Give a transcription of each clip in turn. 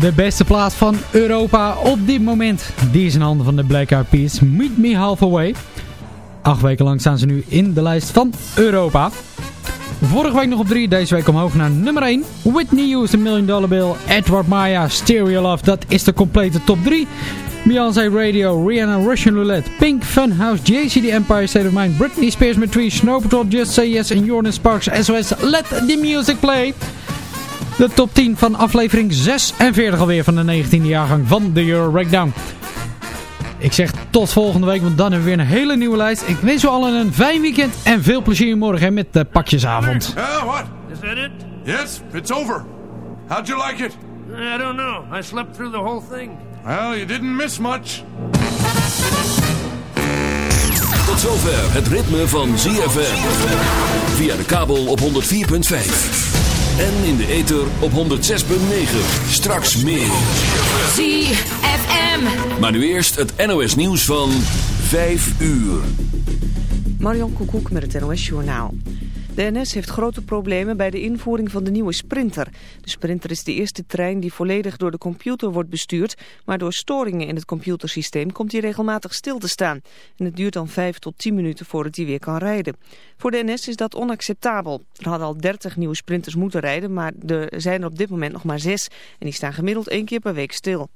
De beste plaats van Europa op dit moment. Die is in handen van de Black Eyed Peas. Meet Me Halfway. Acht weken lang staan ze nu in de lijst van Europa. Vorige week nog op 3, deze week omhoog naar nummer 1. Whitney Houston, Million Dollar Bill, Edward Maya, Stereo Love. Dat is de complete top 3. Beyoncé Radio, Rihanna, Russian Roulette, Pink, Funhouse, JC The Empire State of Mind, Britney Spears met Snow Patrol, Just Say Yes en Jordan Sparks SOS. Let the music play. De top 10 van aflevering 46 alweer van de 19e jaargang van de Euro Breakdown. Ik zeg tot volgende week, want dan hebben we weer een hele nieuwe lijst. Ik wens u allen een fijn weekend en veel plezier morgen met de pakjesavond. Uh, what? Is that it? Yes, it's over. How'd you like it? I don't know. I slept through the whole thing. Well, you didn't miss much. Tot zover het ritme van ZFM. Via de kabel op 104.5. En in de ether op 106.9. Straks meer. ZFM. Maar nu eerst het NOS nieuws van 5 uur. Marion Koekoek met het NOS Journaal. De NS heeft grote problemen bij de invoering van de nieuwe Sprinter. De Sprinter is de eerste trein die volledig door de computer wordt bestuurd... maar door storingen in het computersysteem komt hij regelmatig stil te staan. En het duurt dan 5 tot 10 minuten voordat hij weer kan rijden. Voor de NS is dat onacceptabel. Er hadden al 30 nieuwe Sprinters moeten rijden... maar er zijn er op dit moment nog maar 6 en die staan gemiddeld één keer per week stil.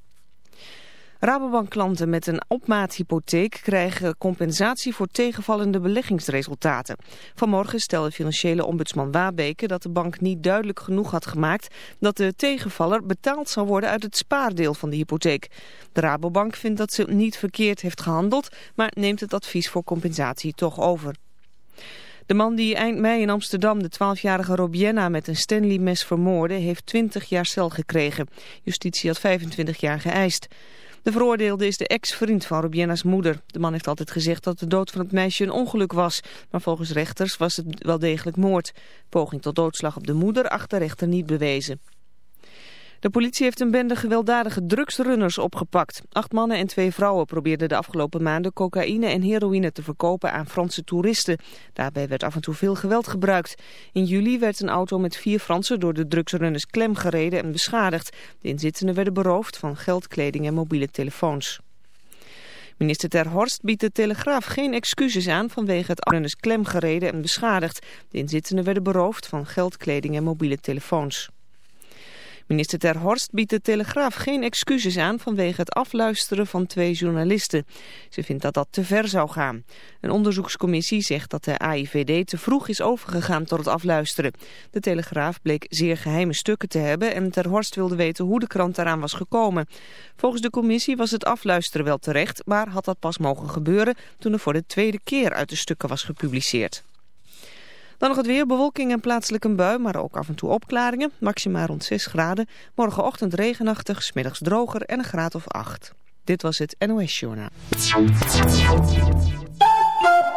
Rabobank-klanten met een opmaathypotheek krijgen compensatie voor tegenvallende beleggingsresultaten. Vanmorgen stelde financiële ombudsman Wabeke dat de bank niet duidelijk genoeg had gemaakt dat de tegenvaller betaald zal worden uit het spaardeel van de hypotheek. De Rabobank vindt dat ze niet verkeerd heeft gehandeld, maar neemt het advies voor compensatie toch over. De man die eind mei in Amsterdam de 12-jarige Robienna met een Stanley-mes vermoorde, heeft 20 jaar cel gekregen. Justitie had 25 jaar geëist. De veroordeelde is de ex-vriend van Robienna's moeder. De man heeft altijd gezegd dat de dood van het meisje een ongeluk was. Maar volgens rechters was het wel degelijk moord. Poging tot doodslag op de moeder achter rechter niet bewezen. De politie heeft een bende gewelddadige drugsrunners opgepakt. Acht mannen en twee vrouwen probeerden de afgelopen maanden cocaïne en heroïne te verkopen aan Franse toeristen. Daarbij werd af en toe veel geweld gebruikt. In juli werd een auto met vier Fransen door de drugsrunners klemgereden en beschadigd. De inzittenden werden beroofd van geld, kleding en mobiele telefoons. Minister Ter Horst biedt de Telegraaf geen excuses aan vanwege het runners klemgereden en beschadigd. De inzittenden werden beroofd van geld, kleding en mobiele telefoons. Minister Ter Horst biedt de Telegraaf geen excuses aan vanwege het afluisteren van twee journalisten. Ze vindt dat dat te ver zou gaan. Een onderzoekscommissie zegt dat de AIVD te vroeg is overgegaan tot het afluisteren. De Telegraaf bleek zeer geheime stukken te hebben en Ter Horst wilde weten hoe de krant daaraan was gekomen. Volgens de commissie was het afluisteren wel terecht, maar had dat pas mogen gebeuren toen er voor de tweede keer uit de stukken was gepubliceerd. Dan nog het weer, bewolking en plaatselijk een bui, maar ook af en toe opklaringen. Maxima rond 6 graden. Morgenochtend regenachtig, smiddags droger en een graad of 8. Dit was het NOS Journaal.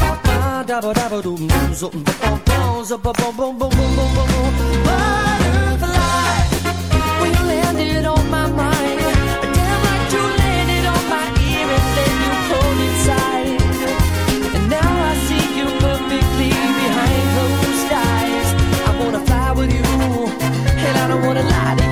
Ba-ba, dabba-dabba-dum, zup, ba-ba-ba, zup-ba-bum-bum-bum-bum-bum-bum. Butterfly, when you landed on my mind, damn like you landed on my ear and then you pulled inside. And now I see you perfectly behind closed eyes. I wanna fly with you, and I don't wanna lie to you,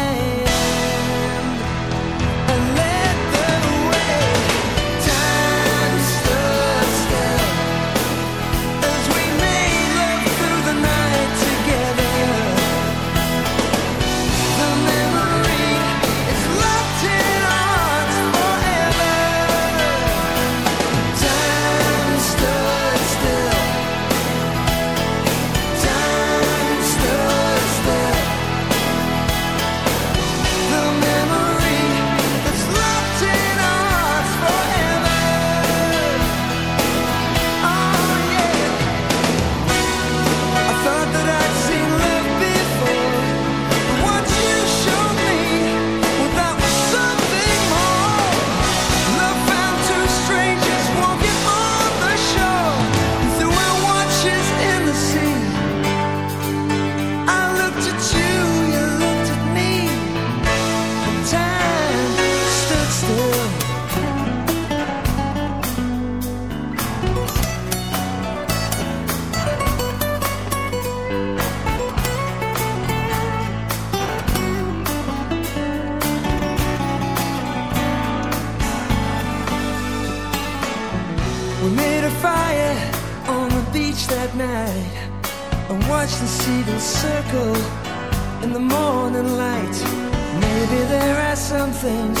feelings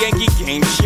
Yankee game.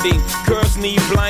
Curves need blind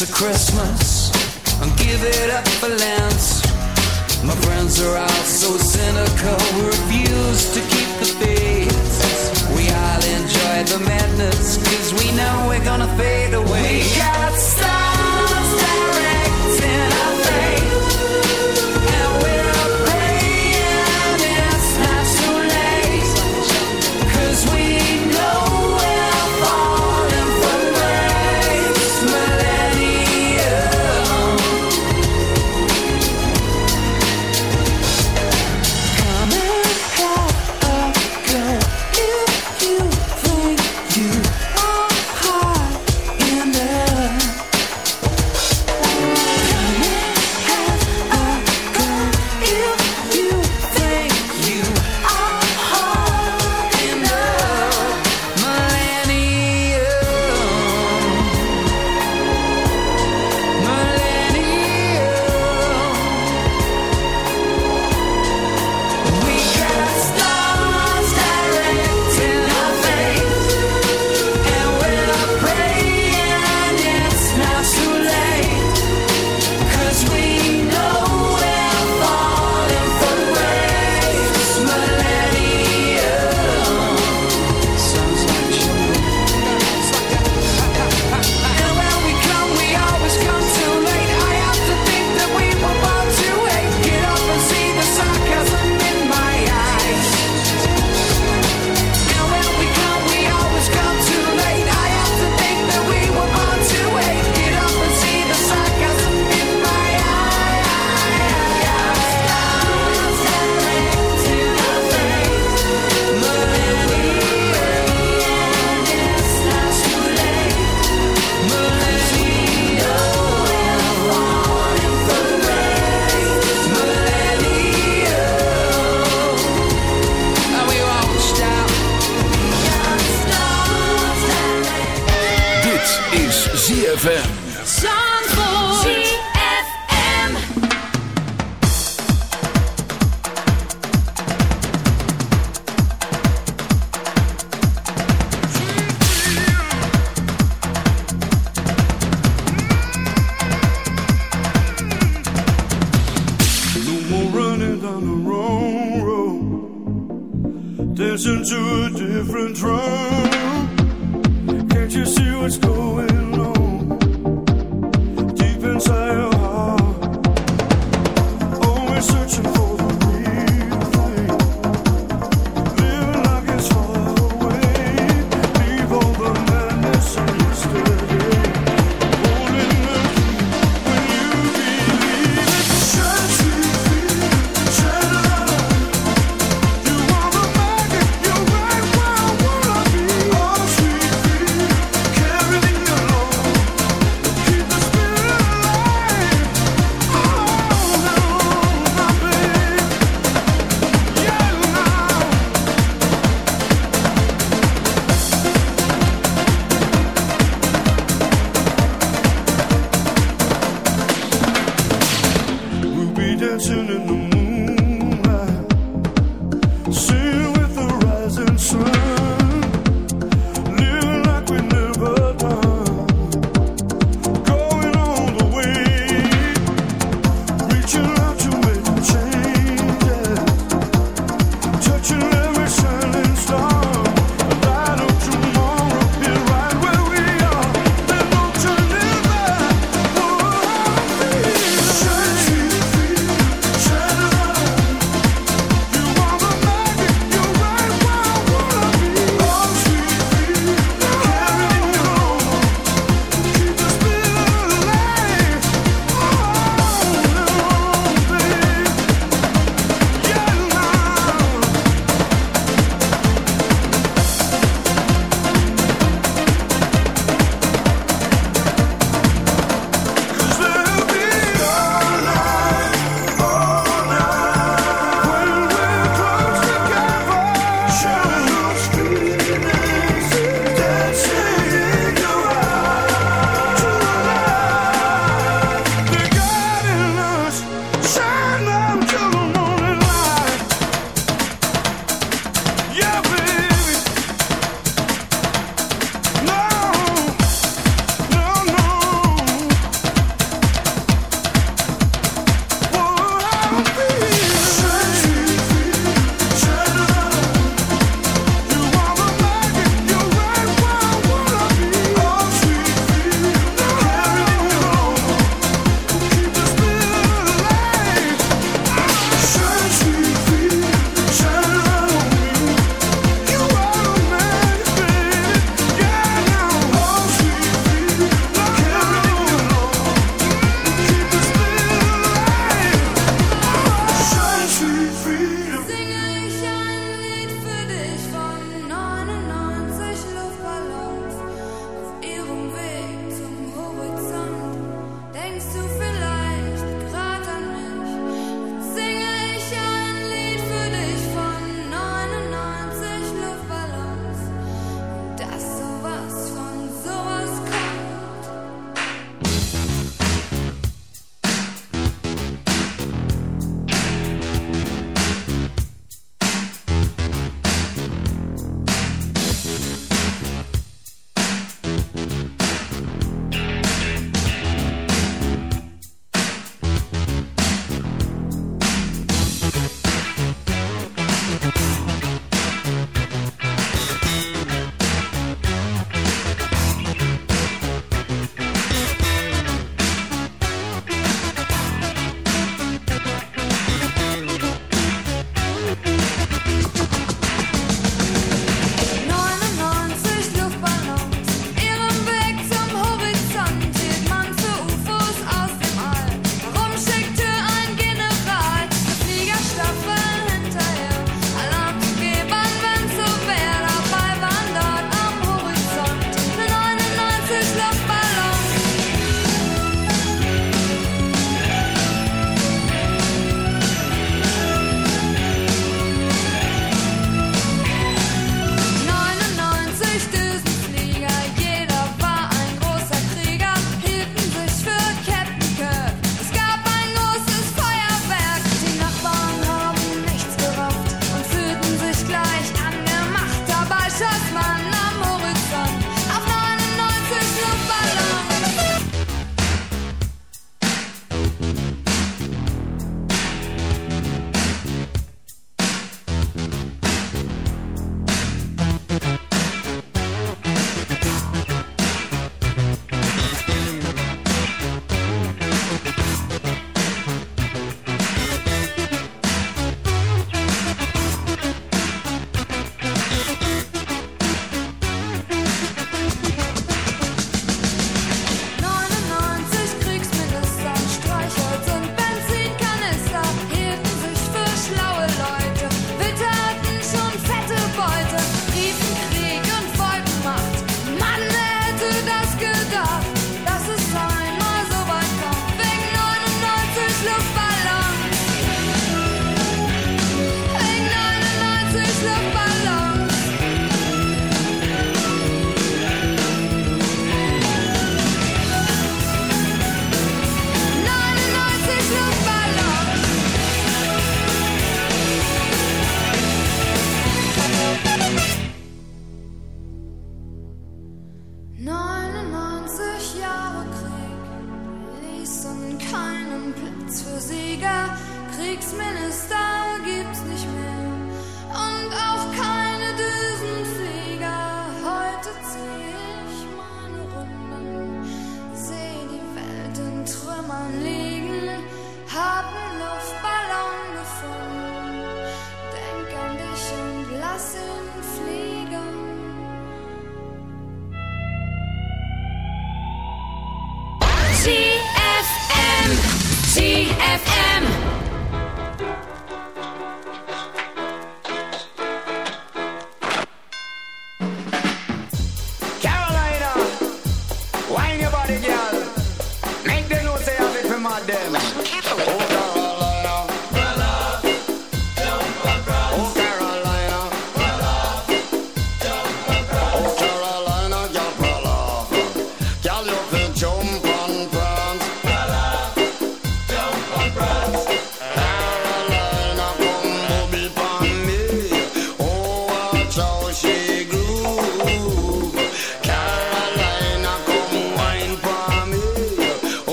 to Christmas and give it up for Lent. My friends are all so cynical, we refuse to keep the faith. We all enjoy the madness, cause we know we're gonna fade away.